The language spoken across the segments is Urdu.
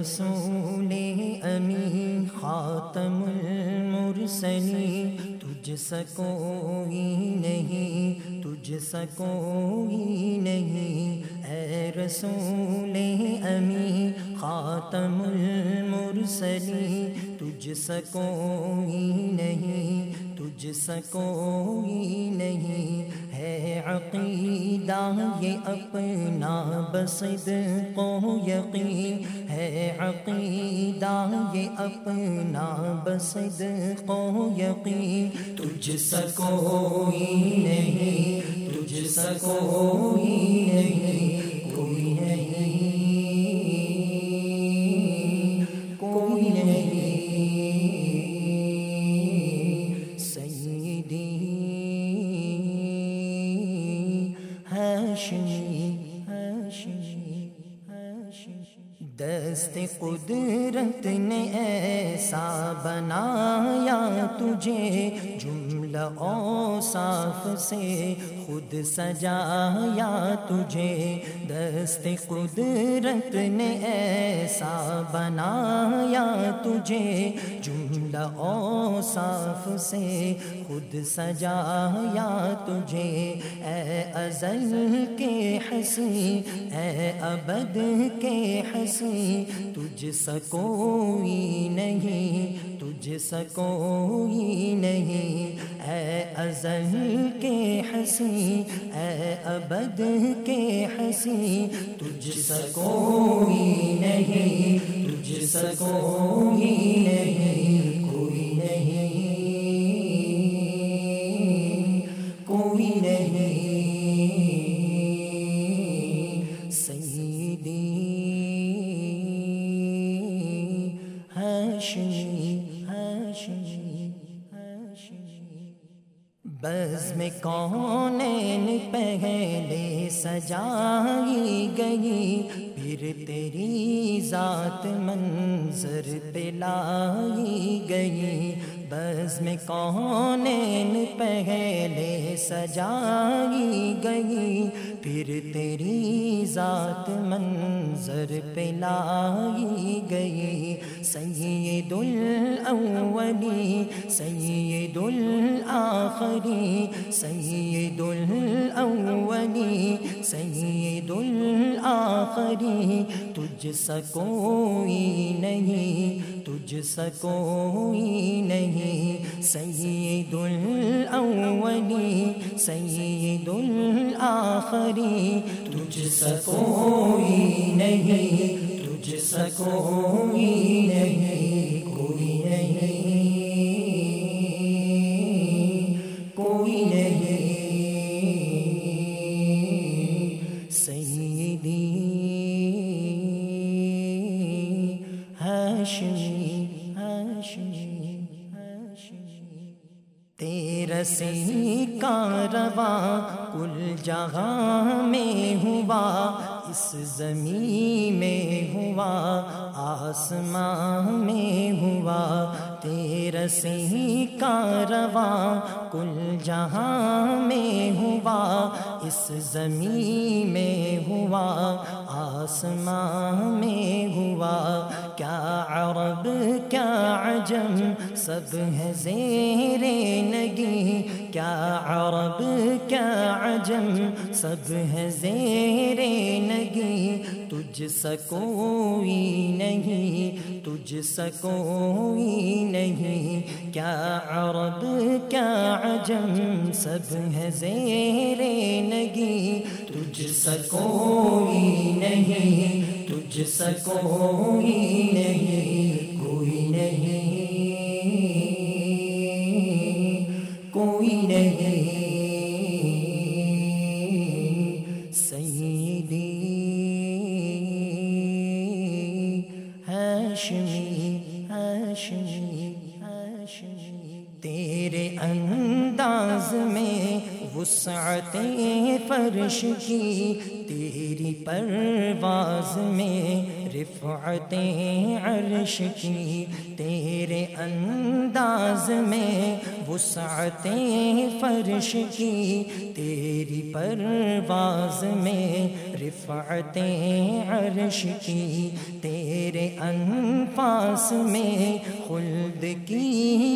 رسول امی خاتم المرسلی تجھ سکوئی نہیں، تجھ سکوئی نہیں۔ اے رسول امی خاتم المرسلی تجھ سکوئی نہیں، تجھ سکوئی نہیں۔ عقیدہ، یہ اپنا بسد کو یقین ہے۔ عقیدہ، یہ اپنا بسد کو یقین۔ تجھ سکوئی نہیں، تجھ سکوئی نہیں۔ قدرت نے ایسا بنایا تجھے جملہ اوصاف سے خود سجایا تجھے۔ دست قدرت نے ایسا بنایا تجھے۔ جملہ اوصاف سے خود سجایا تجھے۔ اے ازل کے حسی اے ابد کے حسی تجھ سکوئی نہیں، تجھ سکوئی نہیں۔ اے ازل کے حسی اے ابد کے حسی تجھ سکوئی نہیں، تجھ سکوئی نہیں، کوئی نہیں کوئی نہیں۔ سیدی ہاشمی بز میں کون پہلے سجائی گئی؟ پھر تیری ذات منظر پہ لائی گئی۔ بز میں کون پہلے سجائی گئی؟ پھر تیری ذات منظر پہ لائی گئی۔ سید الاولی، سید الاخری، سید الاولی، سید الاخری، تجھ سکوئی نہیں۔ تجھ سکوئی نہیں سید الاولی سید الاخری تجھ سکوئی نہیں تجھ سکوئی نہیں۔ ہاشمی ہاشمی تیرا سی کل جہاں میں ہوا، اس زمین میں ہوا آسمان میں ہوا۔ تیرا سی کارواں کل جہاں میں ہوا، اس زمین میں ہوا آسمان میں ہوا۔ کیا عرب، کیا عجم، سب ہے زیر نگی۔ کیا عرب، کیا عجم، سب ہے زیر نگی۔ تجھ سکوئی نہیں، تجھ سکوئی نہیں۔ کیا عرب، کیا عجم، سب ہے زیر نگی۔ تجھ سکوئی نہیں، تجھ سکوئی نہیں۔ کوئی نہیں۔ ہاشمی ہاشمی ہاشمی۔ تیرے انداز میں وسعت فرش کی تیری پرواز میں رفعتیں عرش کی، تیرے انداز میں وسعتیں فرش کی، تیری پرواز میں رفعتیں عرش کی، تیرے انفاس میں خلد کی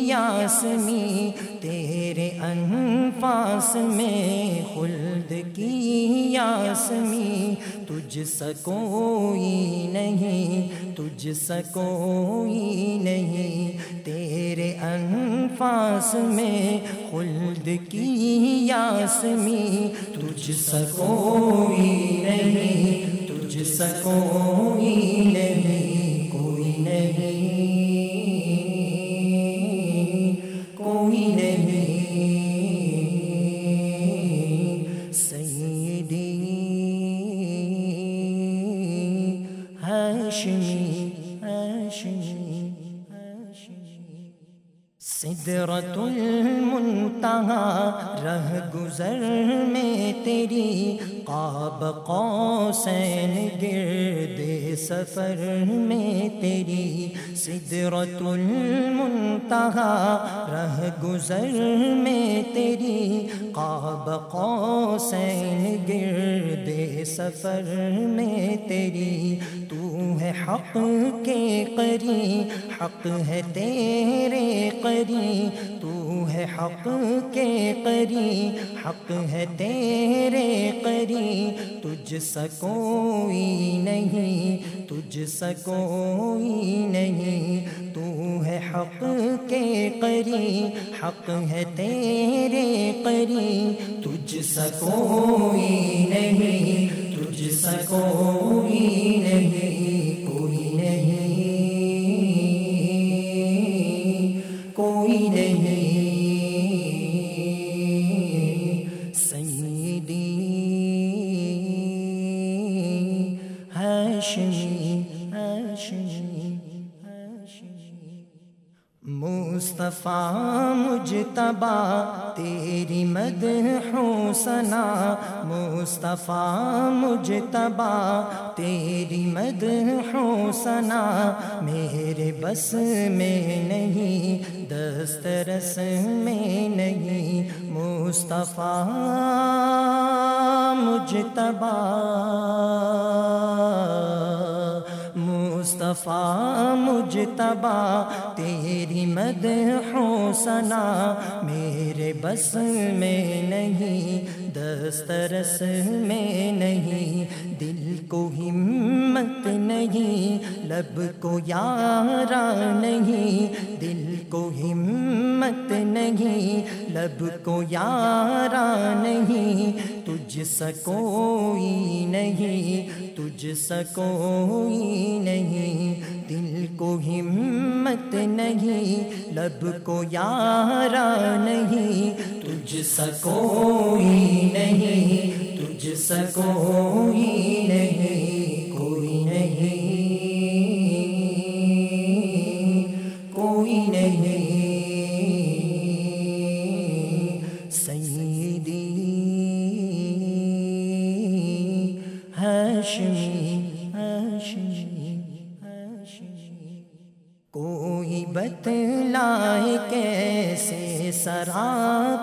یاسمی، تیرے انفاس میں خلد کی یاسمی تجھ سکوئی نہیں، تجھ سکوئی نہیں۔ تیرے انفاس میں خلد کی یاسمی تجھ سکوئی نہیں، تجھ سکوئی نہیں، کوئی نہیں۔ سدرت المنتہا، رہ گزر میں تیری قاب قوسین گرد سفر میں تیری سدرت المنتہا، رہ گزر میں تیری قاب قوسین گرد سفر میں تیری تو ہے حق کے قری، حق ہے تیرے قری، تو ہے حق کے قری، حق ہے تیرے قری، تجھ سا کوئی نہیں، تجھ سا کوئی نہیں، تو ہے حق کے قری، حق ہے تیرے قری، تجھ سا کوئی نہیں تجھ کوئی نہیں کوئی نہیں کوئی نہیں سیدی ہاشمی ہاشمی مصطفیٰ مجتبا تیری مد حسنا مصطفیٰ مجتبا تیری مد حسنا میرے بس میں نہیں، دسترس میں نہیں۔ مصطفیٰ مجتبا مصطفیٰ مجتبا تیری مد حسنا میرے بس میں نہیں، دسترس میں نہیں، دل کو ہمت نہیں، لب کو یارا نہیں، دل کو ہمت نہیں، لب کو یارا نہیں تجھ سا کوئی نہیں، تجھ سا کوئی نہیں۔ دل کو ہمت نہیں، لب کو یارا نہیں۔ تجھ سا کوئی نہیں، تجھ سا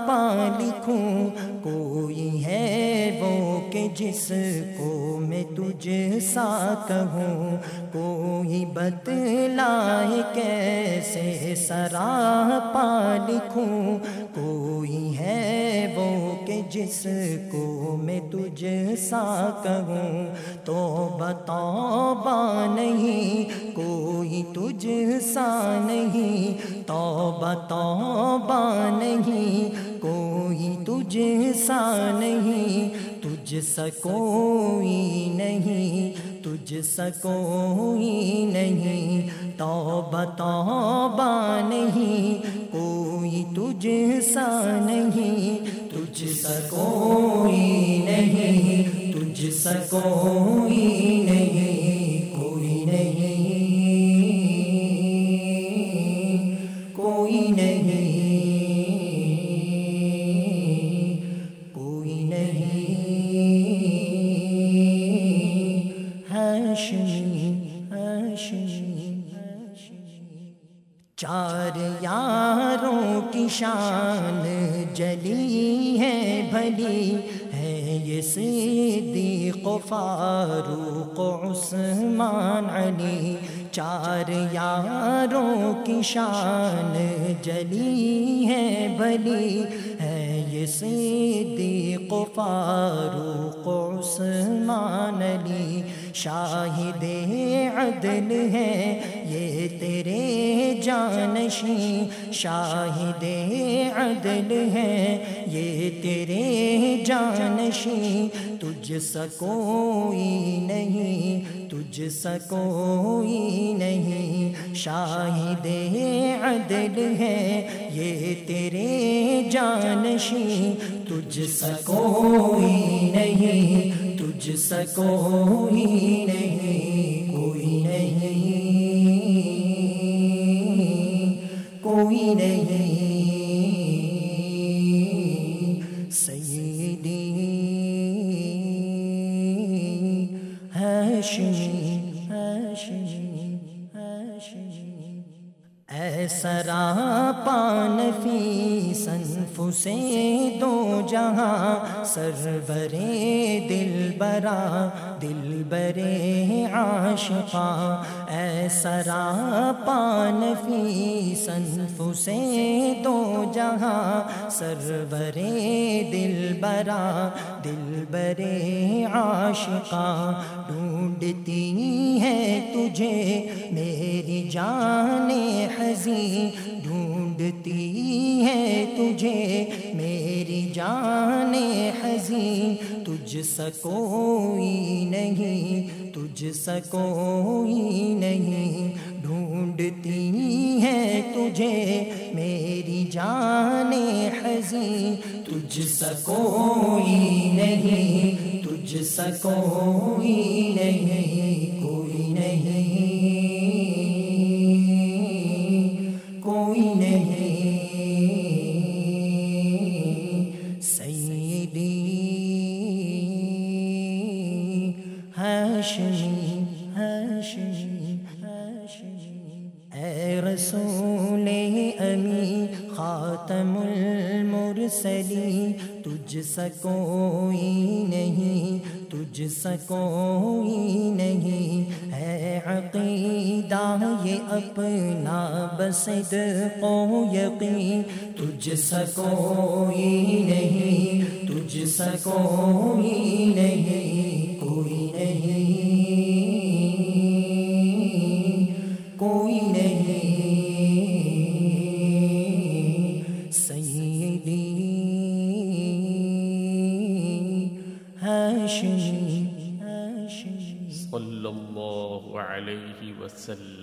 پا لکھوں کوئی ہے وہ کہ جس کو میں تجھ سا کہوں؟ کوئی بتلائے کیسے سراپا لکھوں کوئی ہے جس کو میں تجھ سا کہوں تو بتوبہ نہیں، کوئی تجھ سا نہیں توبہ توبہ نہیں، کوئی تجھ سا نہیں، تجھ سا کوئی نہیں، تجھ سا کوئی نہیں توبہ توبہ نہیں، کوئی تجھ سا نہیں تجھ سکوئی نہیں تجھ سکوئی نہیں۔ شان جلی ہے بھلی ہے یہ صدیق و فاروق و عثمان علی۔ چار یاروں کی شان جلی ہے بھلی ہے یہ صدیق و فاروق و عثمان علی۔ شاہد عدل ہے، یہ تیرے جانشی شاہد عدل ہے، یہ تیرے جانشی تجھ سکوئی نہیں، تجھ سکوئی نہیں، شاہد عدل ہے، یہ تیرے جانشی تجھ سکوئی نہیں تجھ سکوئی نہیں کوئی نہیں کوئی نہیں۔ پان فی صنف سے دو جہاں سرور دل برا، دل برے عاشقاں، اے سرا پان فی صنف سے دو جہاں سرور دل برا، دل برے عاشقاں، ڈھونڈتی ہے تجھے میری جان حزین ڈھونڈتی ہے تجھے، میری جان حزین، تجھ سکوئی نہیں، تجھ سکوئی نہیں ڈھونڈتی ہے تجھے، میری جان حزین، تجھ سکوئی نہیں، تجھ سکوئی نہیں، کوئی نہیں۔ امی خاتم المرسلی تجھ سکوئی نہیں، تجھ سکوئی نہیں۔ ہے عقیدہ، یہ اپنا بسد کو یقین، تجھ سکوئی نہیں، تجھ سکوئی نہیں، کوئی نہیں۔ وسلم